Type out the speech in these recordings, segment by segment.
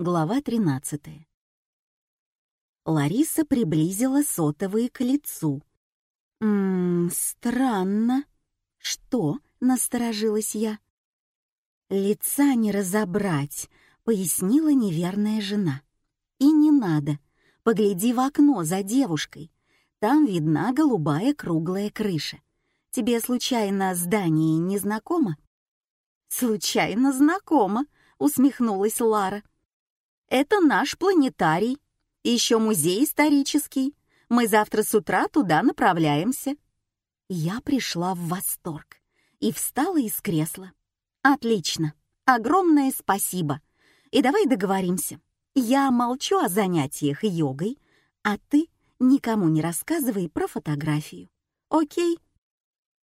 Глава 13. Лариса приблизила сотовые к лицу. «Ммм, странно». «Что?» — насторожилась я. «Лица не разобрать», — пояснила неверная жена. «И не надо. Погляди в окно за девушкой. Там видна голубая круглая крыша. Тебе случайно здание не знакомо?» «Случайно знакомо», — усмехнулась Лара. «Это наш планетарий. Еще музей исторический. Мы завтра с утра туда направляемся». Я пришла в восторг и встала из кресла. «Отлично. Огромное спасибо. И давай договоримся. Я молчу о занятиях йогой, а ты никому не рассказывай про фотографию. Окей?»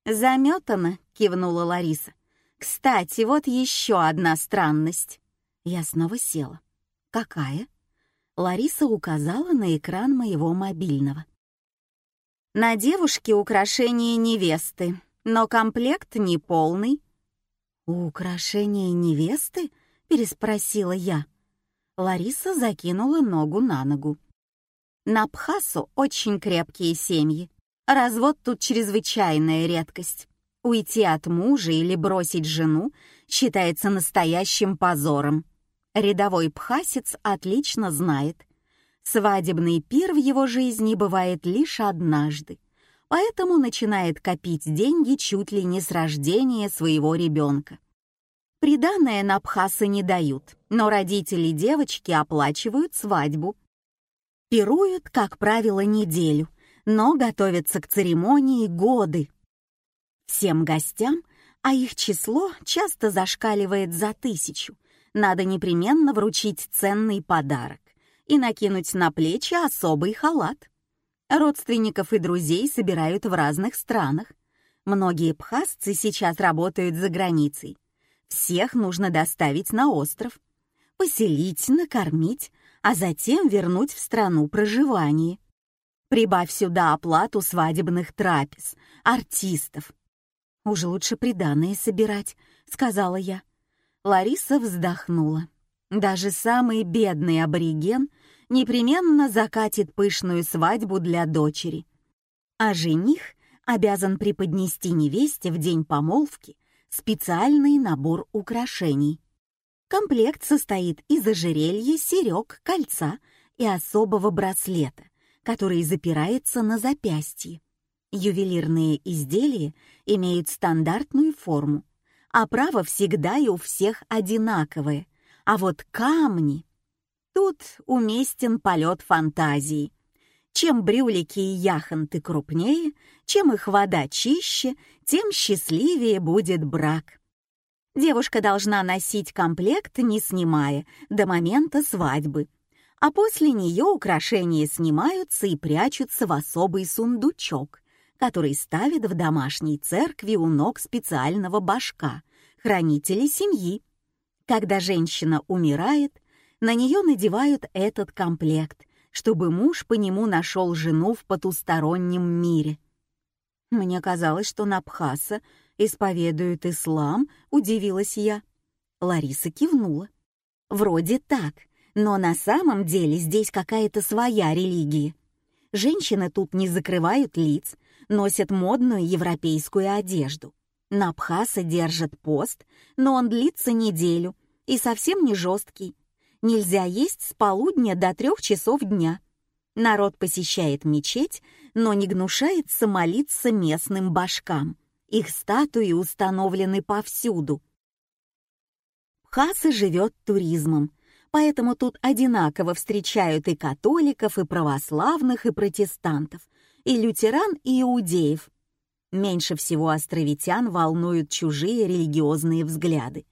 «Заметано», — кивнула Лариса. «Кстати, вот еще одна странность». Я снова села. «Какая?» Лариса указала на экран моего мобильного. «На девушке украшение невесты, но комплект не полный». «Украшение невесты?» — переспросила я. Лариса закинула ногу на ногу. «На Пхасу очень крепкие семьи. Развод тут чрезвычайная редкость. Уйти от мужа или бросить жену считается настоящим позором. Рядовой пхасец отлично знает. Свадебный пир в его жизни бывает лишь однажды, поэтому начинает копить деньги чуть ли не с рождения своего ребенка. Приданное на пхасы не дают, но родители девочки оплачивают свадьбу. Пируют, как правило, неделю, но готовятся к церемонии годы. Всем гостям, а их число часто зашкаливает за тысячу, надо непременно вручить ценный подарок и накинуть на плечи особый халат. Родственников и друзей собирают в разных странах. Многие пхасцы сейчас работают за границей. Всех нужно доставить на остров, поселить, накормить, а затем вернуть в страну проживания. Прибавь сюда оплату свадебных трапез, артистов, «Уже лучше приданное собирать», — сказала я. Лариса вздохнула. Даже самый бедный абориген непременно закатит пышную свадьбу для дочери. А жених обязан преподнести невесте в день помолвки специальный набор украшений. Комплект состоит из ожерелья, серег, кольца и особого браслета, который запирается на запястье. Ювелирные изделия имеют стандартную форму, оправа всегда и у всех одинаковая, а вот камни... Тут уместен полет фантазии. Чем брюлики и яхонты крупнее, чем их вода чище, тем счастливее будет брак. Девушка должна носить комплект, не снимая, до момента свадьбы, а после нее украшения снимаются и прячутся в особый сундучок, который ставит в домашней церкви у ног специального башка, хранителя семьи. Когда женщина умирает, на нее надевают этот комплект, чтобы муж по нему нашел жену в потустороннем мире. Мне казалось, что Набхаса исповедует ислам, удивилась я. Лариса кивнула. Вроде так, но на самом деле здесь какая-то своя религия. Женщины тут не закрывают лиц, носят модную европейскую одежду. На Абхаса держат пост, но он длится неделю и совсем не жесткий. Нельзя есть с полудня до трех часов дня. Народ посещает мечеть, но не гнушается молиться местным башкам. Их статуи установлены повсюду. Бхаса живет туризмом, поэтому тут одинаково встречают и католиков, и православных, и протестантов, и лютеран, и иудеев. Меньше всего островитян волнуют чужие религиозные взгляды.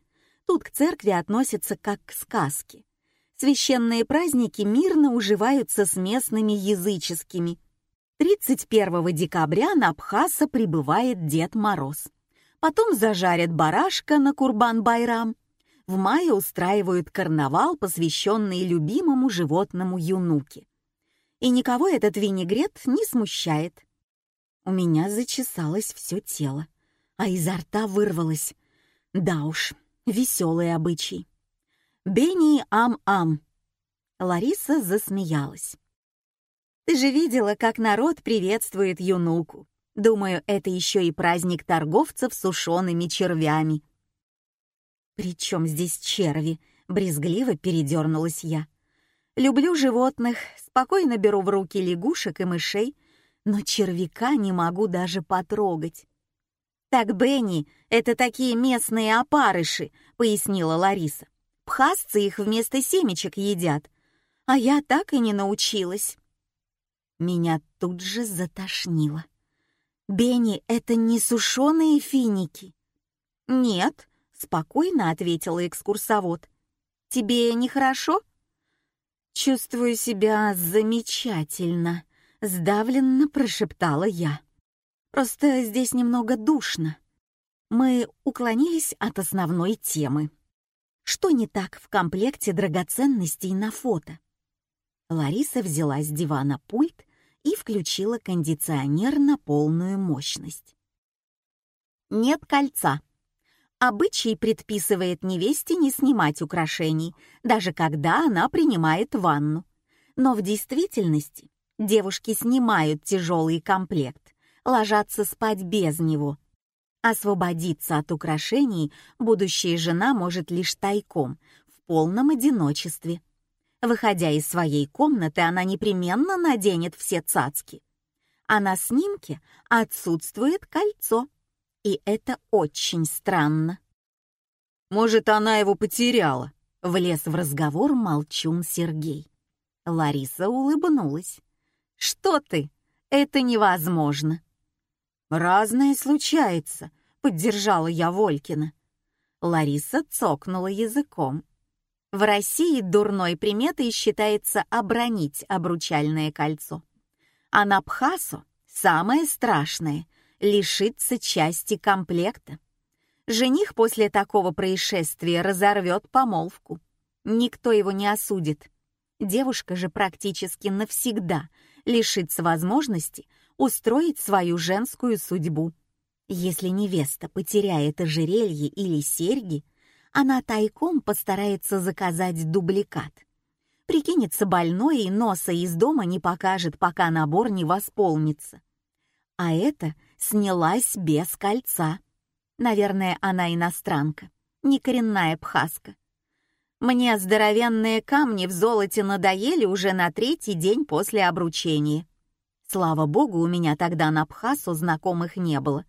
Тут к церкви относятся как к сказке. Священные праздники мирно уживаются с местными языческими. 31 декабря на Абхаса прибывает Дед Мороз. Потом зажарят барашка на Курбан-Байрам. В мае устраивают карнавал, посвященный любимому животному юнуке и никого этот винегрет не смущает. У меня зачесалось все тело, а изо рта вырвалось. Да уж, веселый обычай. «Бени ам-ам», Лариса засмеялась. «Ты же видела, как народ приветствует юнуку. Думаю, это еще и праздник торговцев сушеными червями». «При чем здесь черви?» — брезгливо передернулась я. «Люблю животных, спокойно беру в руки лягушек и мышей, но червяка не могу даже потрогать». «Так, Бенни, это такие местные опарыши», — пояснила Лариса. «Пхасцы их вместо семечек едят, а я так и не научилась». Меня тут же затошнило. «Бенни, это не сушеные финики?» «Нет», — спокойно ответила экскурсовод. «Тебе нехорошо?» «Чувствую себя замечательно», — сдавленно прошептала я. «Просто здесь немного душно». Мы уклонились от основной темы. Что не так в комплекте драгоценностей на фото? Лариса взяла с дивана пульт и включила кондиционер на полную мощность. Нет кольца. Обычай предписывает невесте не снимать украшений, даже когда она принимает ванну. Но в действительности девушки снимают тяжелый комплект, ложатся спать без него. Освободиться от украшений будущая жена может лишь тайком, в полном одиночестве. Выходя из своей комнаты, она непременно наденет все цацки. А на снимке отсутствует кольцо. И это очень странно. «Может, она его потеряла?» — влез в разговор молчун Сергей. Лариса улыбнулась. «Что ты? Это невозможно!» «Разное случается», — поддержала я Волькина. Лариса цокнула языком. В России дурной приметой считается обронить обручальное кольцо. А на Бхасу самое страшное — лишиться части комплекта. Жених после такого происшествия разорвет помолвку. Никто его не осудит. Девушка же практически навсегда лишится возможности устроить свою женскую судьбу. Если невеста потеряет ожерелье или серьги — она тайком постарается заказать дубликат. Прикинется больной и носа из дома не покажет, пока набор не восполнится. А это снялась без кольца. Наверное, она иностранка, не коренная пхаска. Мне здоровенные камни в золоте надоели уже на третий день после обручения. Слава богу, у меня тогда на Пхасу знакомых не было.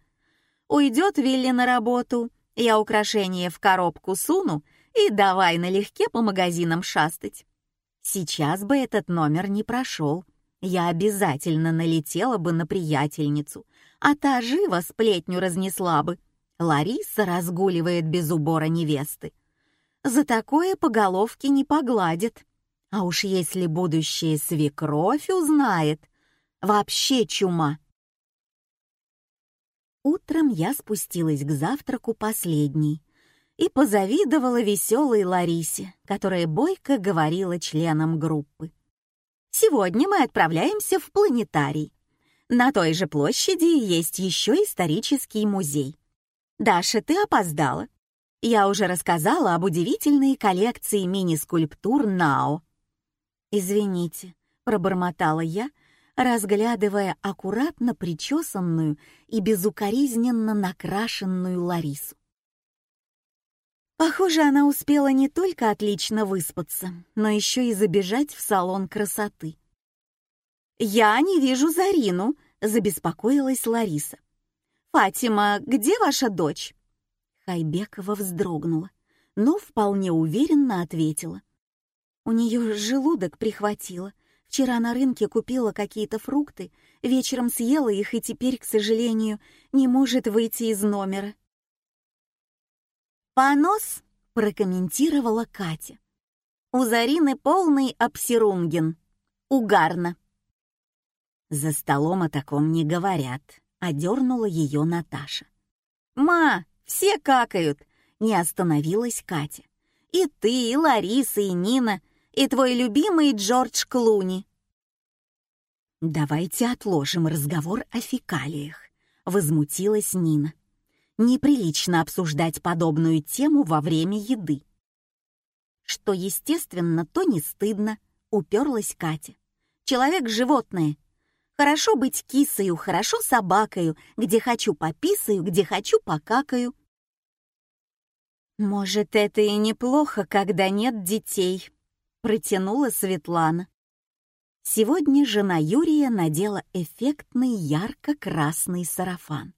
Уйдет Вилли на работу, я украшение в коробку суну и давай налегке по магазинам шастать. Сейчас бы этот номер не прошел. Я обязательно налетела бы на приятельницу, а та живо сплетню разнесла бы. Лариса разгуливает без убора невесты. За такое по головке не погладит. А уж если будущая свекровь узнает, вообще чума. Утром я спустилась к завтраку последней и позавидовала веселой Ларисе, которая бойко говорила членам группы. «Сегодня мы отправляемся в планетарий. На той же площади есть еще исторический музей. Даша, ты опоздала. Я уже рассказала об удивительной коллекции мини-скульптур НАО». «Извините», — пробормотала я, — разглядывая аккуратно причесанную и безукоризненно накрашенную Ларису. Похоже, она успела не только отлично выспаться, но еще и забежать в салон красоты. «Я не вижу Зарину», — забеспокоилась Лариса. «Фатима, где ваша дочь?» Хайбекова вздрогнула, но вполне уверенно ответила. У нее желудок прихватило, Вчера на рынке купила какие-то фрукты, вечером съела их и теперь, к сожалению, не может выйти из номера. «Понос?» — прокомментировала Катя. «У Зарины полный обсерунген. Угарно». «За столом о таком не говорят», — одернула ее Наташа. «Ма, все какают!» — не остановилась Катя. «И ты, и Лариса, и Нина и твой любимый Джордж Клуни». «Давайте отложим разговор о фекалиях», — возмутилась Нина. «Неприлично обсуждать подобную тему во время еды». «Что естественно, то не стыдно», уперлась Катя. «Человек-животное. Хорошо быть кисою, хорошо собакою, где хочу пописаю, где хочу покакаю». «Может, это и неплохо, когда нет детей», — протянула Светлана. Сегодня жена Юрия надела эффектный ярко-красный сарафан.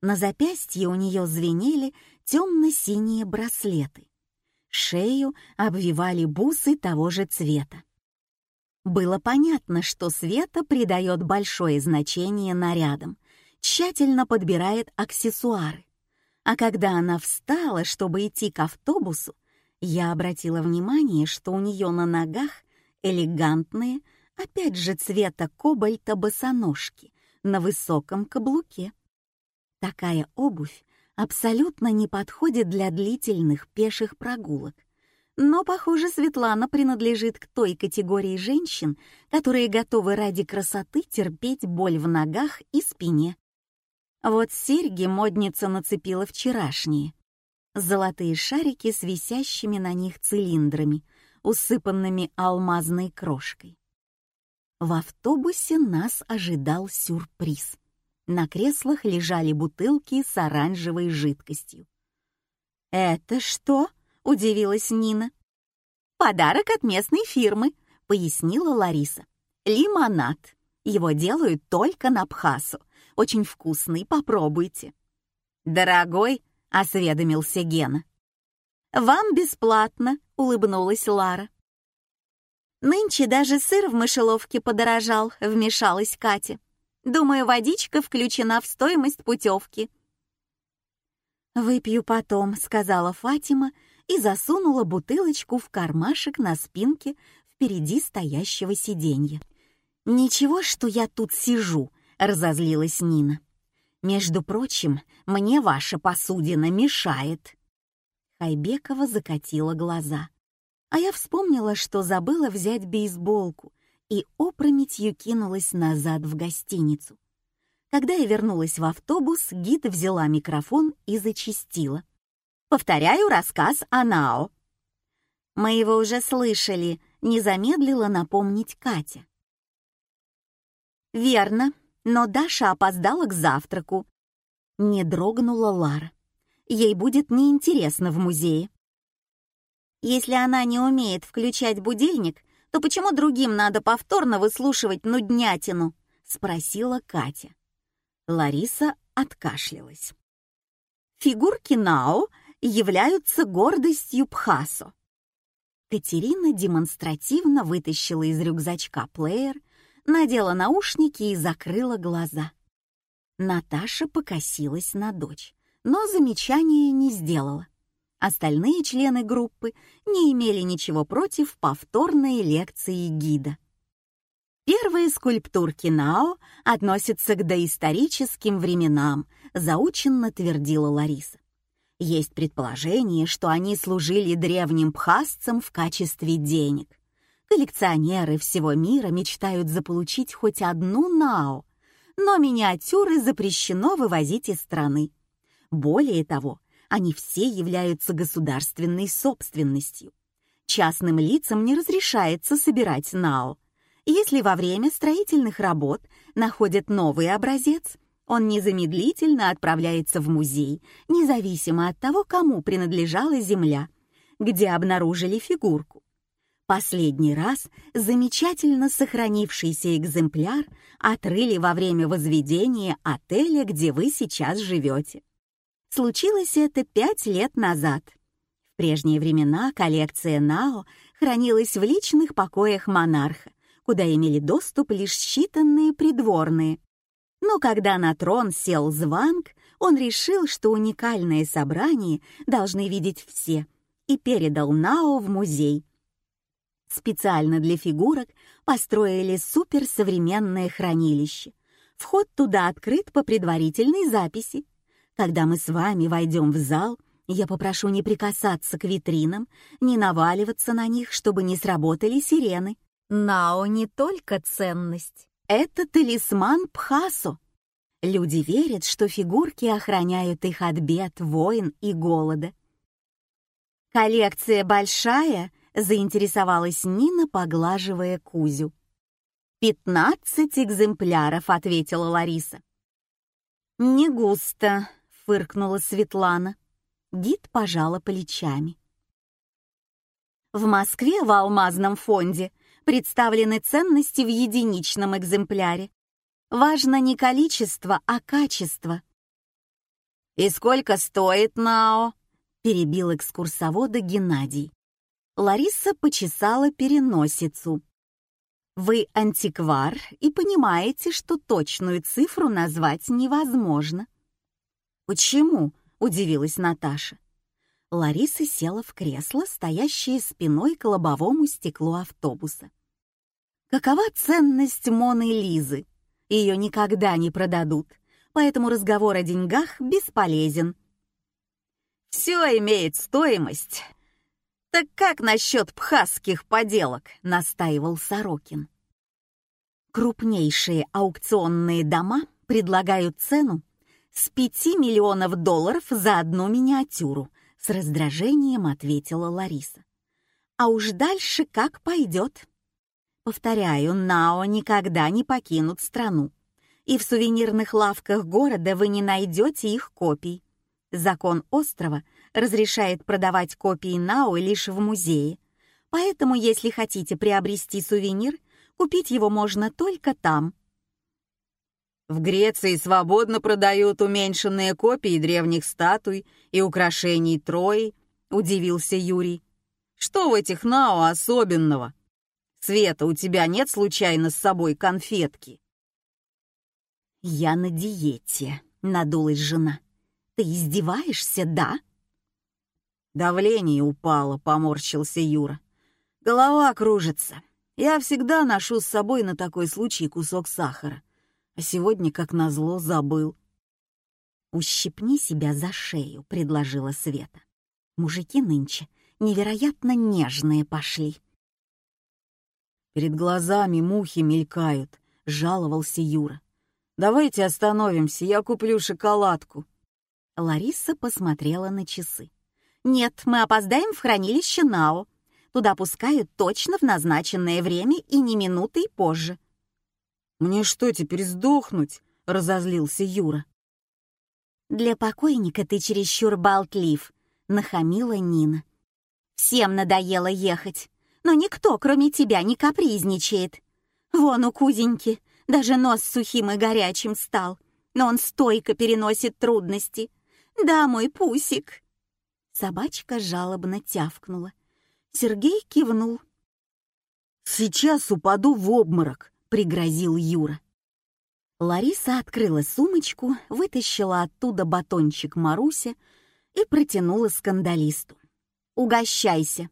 На запястье у нее звенели темно-синие браслеты. Шею обвивали бусы того же цвета. Было понятно, что Света придает большое значение нарядам, тщательно подбирает аксессуары. А когда она встала, чтобы идти к автобусу, я обратила внимание, что у нее на ногах элегантные, опять же цвета кобальта босоножки на высоком каблуке. Такая обувь абсолютно не подходит для длительных пеших прогулок. Но, похоже, Светлана принадлежит к той категории женщин, которые готовы ради красоты терпеть боль в ногах и спине. Вот серьги модница нацепила вчерашние. Золотые шарики с висящими на них цилиндрами, усыпанными алмазной крошкой. В автобусе нас ожидал сюрприз. На креслах лежали бутылки с оранжевой жидкостью. «Это что?» — удивилась Нина. «Подарок от местной фирмы», — пояснила Лариса. «Лимонад. Его делают только на Бхасу. Очень вкусный, попробуйте». «Дорогой», — осведомился Гена. «Вам бесплатно», — улыбнулась Лара. «Нынче даже сыр в мышеловке подорожал», — вмешалась Катя. Думаю, водичка включена в стоимость путевки». «Выпью потом», — сказала Фатима и засунула бутылочку в кармашек на спинке впереди стоящего сиденья. «Ничего, что я тут сижу», — разозлилась Нина. «Между прочим, мне ваша посудина мешает». Хайбекова закатила глаза. А я вспомнила, что забыла взять бейсболку и опрометью кинулась назад в гостиницу. Когда я вернулась в автобус, гид взяла микрофон и зачистила. «Повторяю рассказ о Нао». «Мы его уже слышали», — не замедлила напомнить Катя. «Верно, но Даша опоздала к завтраку». Не дрогнула Лара. «Ей будет неинтересно в музее». «Если она не умеет включать будильник, то почему другим надо повторно выслушивать нуднятину?» — спросила Катя. Лариса откашлялась. Фигурки Нао являются гордостью Пхасо. Катерина демонстративно вытащила из рюкзачка плеер, надела наушники и закрыла глаза. Наташа покосилась на дочь, но замечания не сделала. Остальные члены группы не имели ничего против повторной лекции гида. Первые скульптурки Нао относятся к доисторическим временам, заученно твердила Лариса. Есть предположение, что они служили древним пхасцам в качестве денег. Коллекционеры всего мира мечтают заполучить хоть одну Нао, но миниатюры запрещено вывозить из страны. Более того, они все являются государственной собственностью. Частным лицам не разрешается собирать НАО. Если во время строительных работ находят новый образец, он незамедлительно отправляется в музей, независимо от того, кому принадлежала земля, где обнаружили фигурку. Последний раз замечательно сохранившийся экземпляр отрыли во время возведения отеля, где вы сейчас живете. Случилось это пять лет назад. В прежние времена коллекция Нао хранилась в личных покоях монарха, куда имели доступ лишь считанные придворные. Но когда на трон сел Званг, он решил, что уникальное собрание должны видеть все, и передал Нао в музей. Специально для фигурок построили суперсовременное хранилище. Вход туда открыт по предварительной записи, когда мы с вами войдем в зал, я попрошу не прикасаться к витринам, не наваливаться на них, чтобы не сработали сирены. Нао не только ценность. Это талисман Пхасо. Люди верят, что фигурки охраняют их от бед, войн и голода. «Коллекция большая?» — заинтересовалась Нина, поглаживая Кузю. «Пятнадцать экземпляров», — ответила Лариса. «Не густо», — фыркнула Светлана. Гид пожала плечами. В Москве в алмазном фонде представлены ценности в единичном экземпляре. Важно не количество, а качество. «И сколько стоит Нао?» — перебил экскурсовода Геннадий. Лариса почесала переносицу. «Вы антиквар и понимаете, что точную цифру назвать невозможно». «Почему?» — удивилась Наташа. Лариса села в кресло, стоящее спиной к лобовому стеклу автобуса. Какова ценность Моны Лизы? Ее никогда не продадут, поэтому разговор о деньгах бесполезен. «Все имеет стоимость. Так как насчет пхасских поделок?» — настаивал Сорокин. Крупнейшие аукционные дома предлагают цену с 5 миллионов долларов за одну миниатюру — с раздражением ответила Лариса. А уж дальше как пойдет. Повторяю, Нао никогда не покинут страну. И в сувенирных лавках города вы не найдете их копий. Закон острова разрешает продавать копии Нао лишь в музее. Поэтому, если хотите приобрести сувенир, купить его можно только там. В Греции свободно продают уменьшенные копии древних статуй и украшений Трои, удивился Юрий. Что в этих нао особенного? Света, у тебя нет случайно с собой конфетки? Я на диете, надулась жена. Ты издеваешься, да? Давление упало, поморщился Юра. Голова кружится. Я всегда ношу с собой на такой случай кусок сахара а сегодня, как назло, забыл. «Ущипни себя за шею», — предложила Света. «Мужики нынче невероятно нежные пошли». «Перед глазами мухи мелькают», — жаловался Юра. «Давайте остановимся, я куплю шоколадку». Лариса посмотрела на часы. «Нет, мы опоздаем в хранилище Нао. Туда пускают точно в назначенное время и не минутой позже. «Мне что, теперь сдохнуть?» — разозлился Юра. «Для покойника ты чересчур болтлив», — нахамила Нина. «Всем надоело ехать, но никто, кроме тебя, не капризничает. Вон у Кузеньки даже нос сухим и горячим стал, но он стойко переносит трудности. Да, мой пусик». Собачка жалобно тявкнула. Сергей кивнул. «Сейчас упаду в обморок», пригрозил Юра. Лариса открыла сумочку, вытащила оттуда батончик Маруся и протянула скандалисту. «Угощайся!»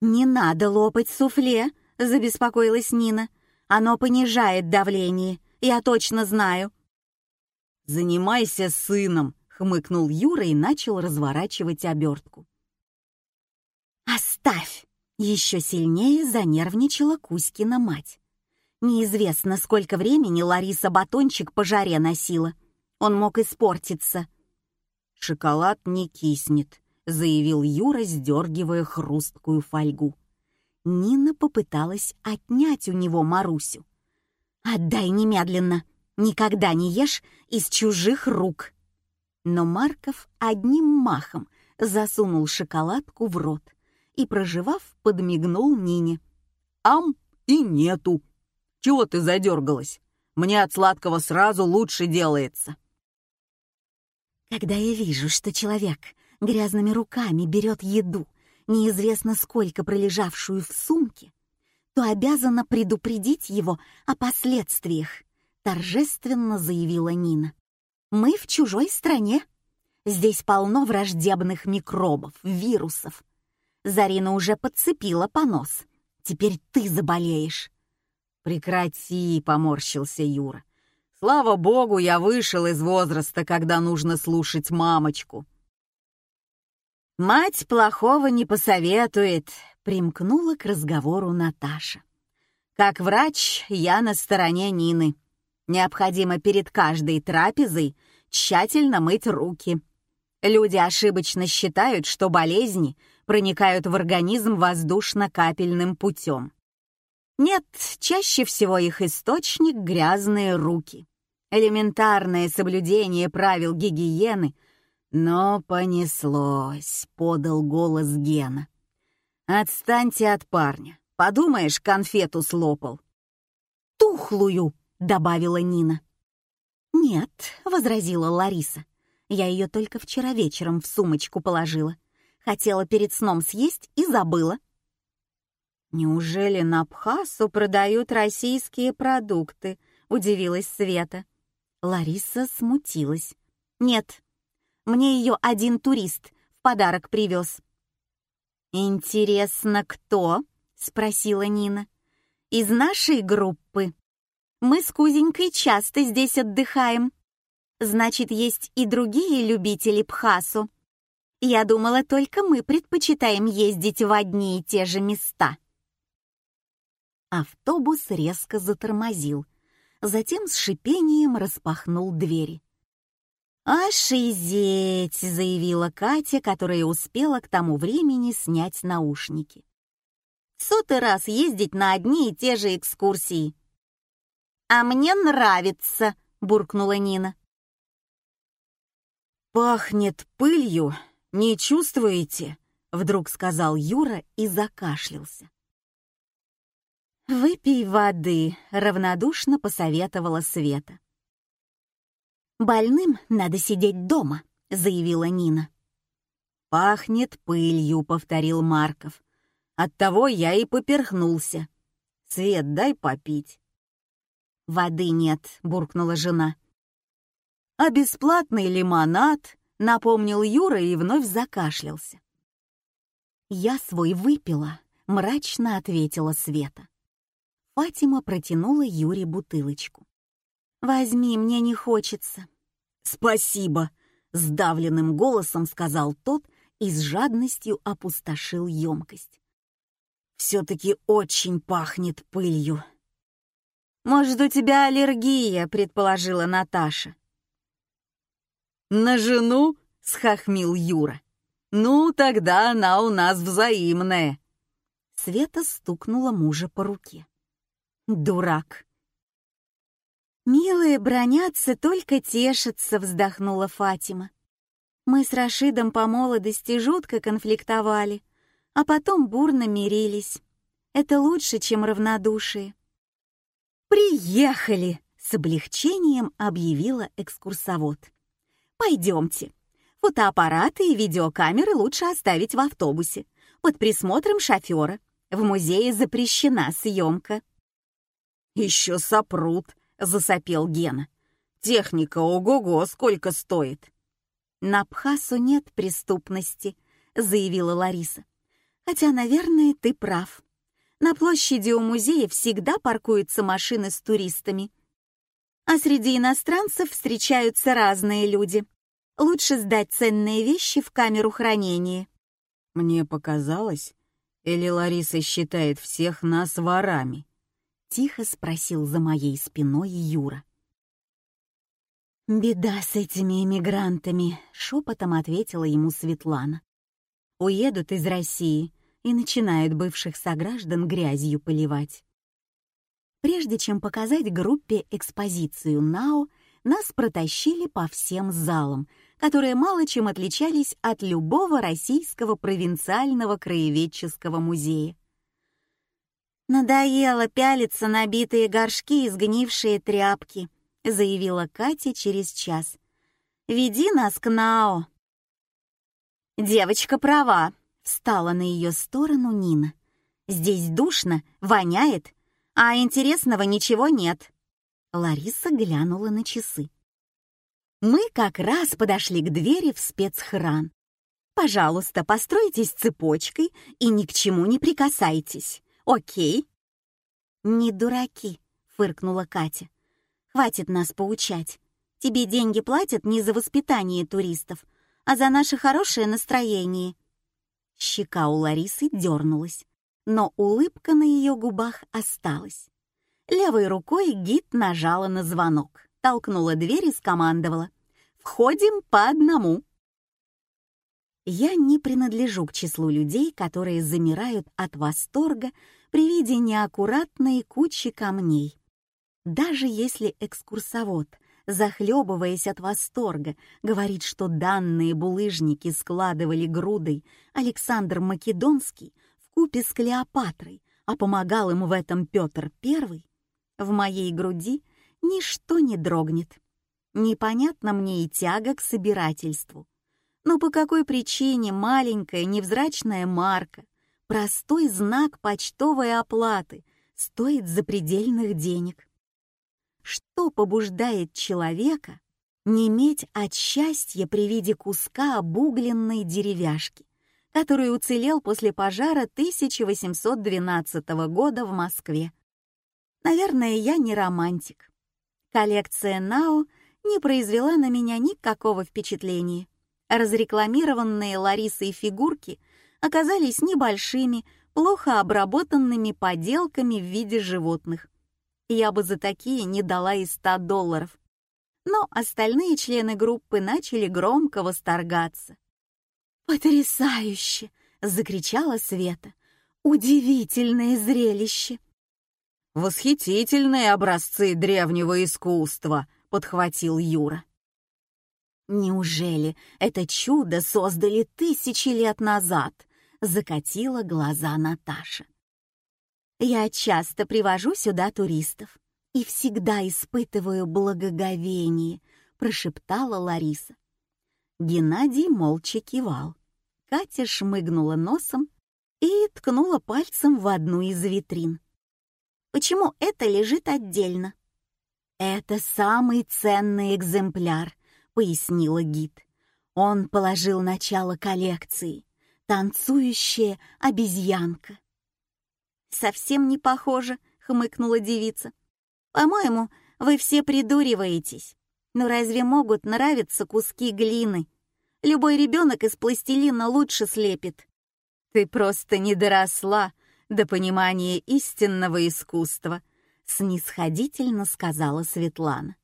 «Не надо лопать суфле», — забеспокоилась Нина. «Оно понижает давление, я точно знаю». «Занимайся сыном», — хмыкнул Юра и начал разворачивать обертку. «Оставь!» Еще сильнее занервничала Кузькина мать. Неизвестно, сколько времени Лариса батончик по жаре носила. Он мог испортиться. «Шоколад не киснет», — заявил Юра, сдергивая хрусткую фольгу. Нина попыталась отнять у него Марусю. «Отдай немедленно! Никогда не ешь из чужих рук!» Но Марков одним махом засунул шоколадку в рот и, проживав, подмигнул Нине. «Ам и нету. Чего ты задергалась? Мне от сладкого сразу лучше делается». Когда я вижу, что человек грязными руками берет еду, неизвестно сколько пролежавшую в сумке, то обязана предупредить его о последствиях, торжественно заявила Нина. Мы в чужой стране. Здесь полно враждебных микробов, вирусов. Зарина уже подцепила понос. Теперь ты заболеешь. Прекрати, поморщился Юра. Слава богу, я вышел из возраста, когда нужно слушать мамочку. Мать плохого не посоветует, примкнула к разговору Наташа. Как врач, я на стороне Нины. Необходимо перед каждой трапезой тщательно мыть руки. Люди ошибочно считают, что болезни проникают в организм воздушно-капельным путем. Нет, чаще всего их источник — грязные руки. Элементарное соблюдение правил гигиены, но понеслось, — подал голос Гена. «Отстаньте от парня. Подумаешь, конфету слопал». «Тухлую», — добавила Нина. «Нет», — возразила Лариса. «Я ее только вчера вечером в сумочку положила. Хотела перед сном съесть и забыла». «Неужели на Абхазу продают российские продукты?» — удивилась Света. Лариса смутилась. «Нет, мне ее один турист в подарок привез». «Интересно, кто?» — спросила Нина. «Из нашей группы. Мы с Кузенькой часто здесь отдыхаем. Значит, есть и другие любители Пхасу. Я думала, только мы предпочитаем ездить в одни и те же места». Автобус резко затормозил, затем с шипением распахнул двери. «Ошизеть!» — заявила Катя, которая успела к тому времени снять наушники. «Сотый раз ездить на одни и те же экскурсии». «А мне нравится!» — буркнула Нина. «Пахнет пылью, не чувствуете?» — вдруг сказал Юра и закашлялся. «Выпей воды», — равнодушно посоветовала Света. «Больным надо сидеть дома», — заявила Нина. «Пахнет пылью», — повторил Марков. «Оттого я и поперхнулся. Свет, дай попить». «Воды нет», — буркнула жена. «А бесплатный лимонад», — напомнил Юра и вновь закашлялся. «Я свой выпила», — мрачно ответила Света. Фатима протянула Юре бутылочку. «Возьми, мне не хочется». «Спасибо», — сдавленным голосом сказал тот и с жадностью опустошил емкость. «Все-таки очень пахнет пылью». «Может, у тебя аллергия», — предположила Наташа. «На жену?» — схохмил Юра. «Ну, тогда она у нас взаимная». Света стукнула мужа по руке. Дурак. «Милые бронятся, только тешатся», — вздохнула Фатима. «Мы с Рашидом по молодости жутко конфликтовали, а потом бурно мирились. Это лучше, чем равнодушие». «Приехали!» — с облегчением объявила экскурсовод. «Пойдемте. Фотоаппараты и видеокамеры лучше оставить в автобусе, под присмотром шофера. В музее запрещена съемка». «Еще сопрут», — засопел Гена. «Техника ого-го, сколько стоит!» «На Абхазу нет преступности», — заявила Лариса. «Хотя, наверное, ты прав. На площади у музея всегда паркуются машины с туристами. А среди иностранцев встречаются разные люди. Лучше сдать ценные вещи в камеру хранения». «Мне показалось, или Лариса считает всех нас ворами?» — тихо спросил за моей спиной Юра. «Беда с этими эмигрантами», — шепотом ответила ему Светлана. «Уедут из России и начинают бывших сограждан грязью поливать». Прежде чем показать группе экспозицию НАО, нас протащили по всем залам, которые мало чем отличались от любого российского провинциального краеведческого музея. «Надоело пялиться на битые горшки и сгнившие тряпки», — заявила Катя через час. «Веди нас к Нао». «Девочка права», — встала на ее сторону Нина. «Здесь душно, воняет, а интересного ничего нет». Лариса глянула на часы. Мы как раз подошли к двери в спецхран. Пожалуйста, постройтесь цепочкой и ни к чему не прикасайтесь. Окей. Не дураки, фыркнула Катя. Хватит нас поучать. Тебе деньги платят не за воспитание туристов, а за наше хорошее настроение. Щека у Ларисы дернулась, но улыбка на ее губах осталась. Левой рукой гид нажала на звонок, толкнула дверь и скомандовала. «Входим по одному». Я не принадлежу к числу людей, которые замирают от восторга при виде неаккуратной кучи камней. Даже если экскурсовод, захлебываясь от восторга, говорит, что данные булыжники складывали грудой Александр Македонский в купе с Клеопатрой, а помогал ему в этом Петр I, в моей груди ничто не дрогнет. Непонятно мне и тяга к собирательству. Но по какой причине маленькая невзрачная марка, простой знак почтовой оплаты стоит запредельных денег? Что побуждает человека не иметь от счастья при виде куска обугленной деревяшки, который уцелел после пожара 1812 года в Москве? Наверное, я не романтик. Коллекция Нао не произвела на меня никакого впечатления. Разрекламированные Ларисой фигурки оказались небольшими, плохо обработанными поделками в виде животных. Я бы за такие не дала и 100 долларов. Но остальные члены группы начали громко восторгаться. «Потрясающе!» — закричала Света. «Удивительное зрелище!» «Восхитительные образцы древнего искусства!» — подхватил Юра. «Неужели это чудо создали тысячи лет назад?» — закатила глаза Наташа. «Я часто привожу сюда туристов и всегда испытываю благоговение», — прошептала Лариса. Геннадий молча кивал. Катя шмыгнула носом и ткнула пальцем в одну из витрин. «Почему это лежит отдельно?» «Это самый ценный экземпляр», — пояснила гид. Он положил начало коллекции. Танцующая обезьянка. «Совсем не похоже», — хмыкнула девица. «По-моему, вы все придуриваетесь. Но разве могут нравиться куски глины? Любой ребенок из пластилина лучше слепит». «Ты просто не доросла до понимания истинного искусства», снисходительно сказала Светлана.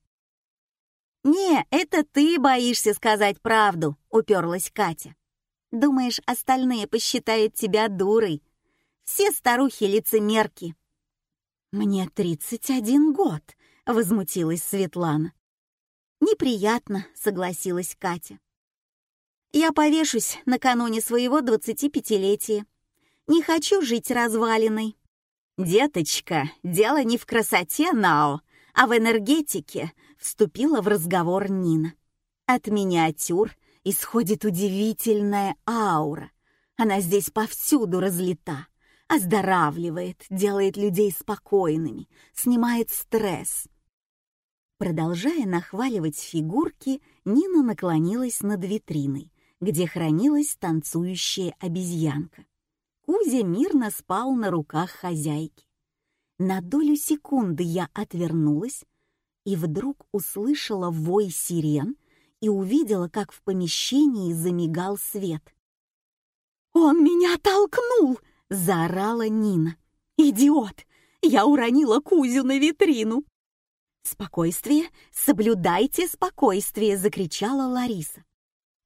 «Не, это ты боишься сказать правду», — уперлась Катя. «Думаешь, остальные посчитают тебя дурой? Все старухи лицемерки». «Мне тридцать один год», — возмутилась Светлана. «Неприятно», — согласилась Катя. «Я повешусь накануне своего двадцатипятилетия. Не хочу жить развалиной». «Деточка, дело не в красоте, Нао, а в энергетике», — вступила в разговор Нина. «От миниатюр исходит удивительная аура. Она здесь повсюду разлита, оздоравливает, делает людей спокойными, снимает стресс». Продолжая нахваливать фигурки, Нина наклонилась над витриной, где хранилась танцующая обезьянка. Кузя мирно спал на руках хозяйки. На долю секунды я отвернулась и вдруг услышала вой сирен и увидела, как в помещении замигал свет. «Он меня толкнул!» — заорала Нина. «Идиот! Я уронила Кузю на витрину!» «Спокойствие! Соблюдайте спокойствие!» — закричала Лариса.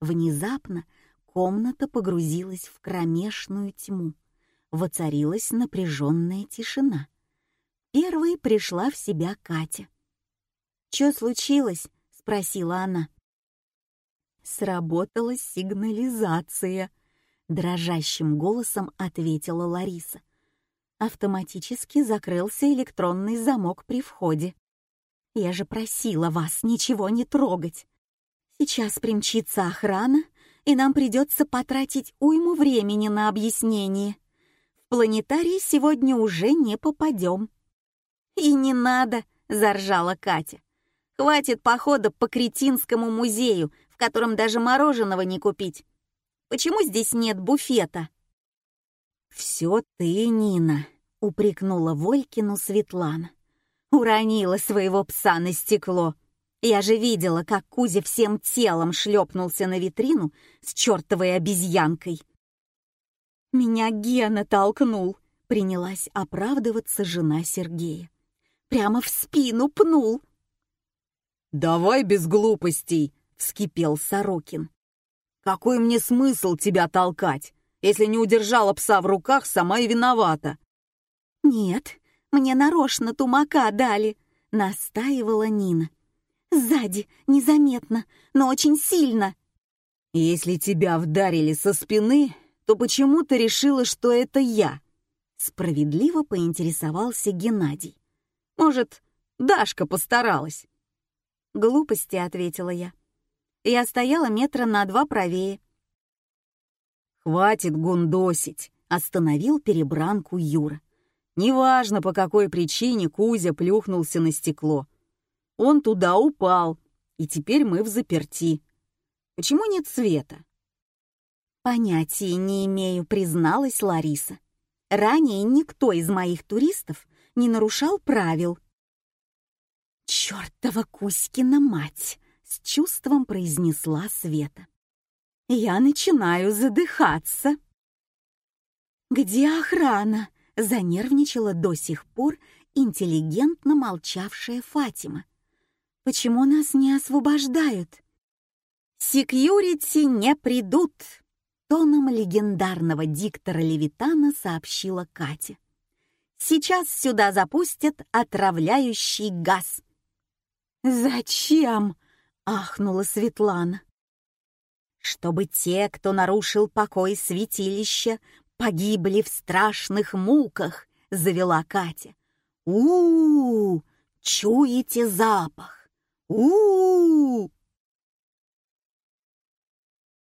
Внезапно Комната погрузилась в кромешную тьму. Воцарилась напряженная тишина. Первой пришла в себя Катя. «Что случилось?» — спросила она. «Сработала сигнализация», — дрожащим голосом ответила Лариса. Автоматически закрылся электронный замок при входе. «Я же просила вас ничего не трогать. Сейчас примчится охрана, и нам придется потратить уйму времени на объяснение. В планетарий сегодня уже не попадем. «И не надо!» — заржала Катя. «Хватит похода по Кретинскому музею, в котором даже мороженого не купить. Почему здесь нет буфета?» «Все ты, Нина», — упрекнула Волькину Светлана. «Уронила своего пса на стекло. Я же видела, как Кузя всем телом шлепнулся на витрину с чертовой обезьянкой. «Меня Гена толкнул», — принялась оправдываться жена Сергея. «Прямо в спину пнул». «Давай без глупостей», — вскипел Сорокин. Какой мне смысл тебя толкать? Если не удержала пса в руках, сама и виновата. «Нет, мне нарочно тумака дали», — настаивала Нина. «Сзади, незаметно, но очень сильно». «Если тебя вдарили со спины, то почему ты решила, что это я?» Справедливо поинтересовался Геннадий. «Может, Дашка постаралась?» «Глупости», — ответила я. Я стояла метра на два правее. «Хватит гундосить», — остановил перебранку Юра. «Неважно, по какой причине Кузя плюхнулся на стекло. Он туда упал, и теперь мы в заперти. Почему нет света?» «Понятия не имею», — призналась Лариса. «Ранее никто из моих туристов не нарушал правил». «Чёртова Кузькина мать!» С чувством произнесла Света. «Я начинаю задыхаться». «Где охрана?» — занервничала до сих пор интеллигентно молчавшая Фатима. «Почему нас не освобождают?» «Секьюрити не придут», — тоном легендарного диктора Левитана сообщила Катя. «Сейчас сюда запустят отравляющий газ». «Зачем?» Ахнула Светлана. Чтобы те, кто нарушил покой святилища, погибли в страшных муках, завела Катя. У, -у, -у чуете запах? У, -у, у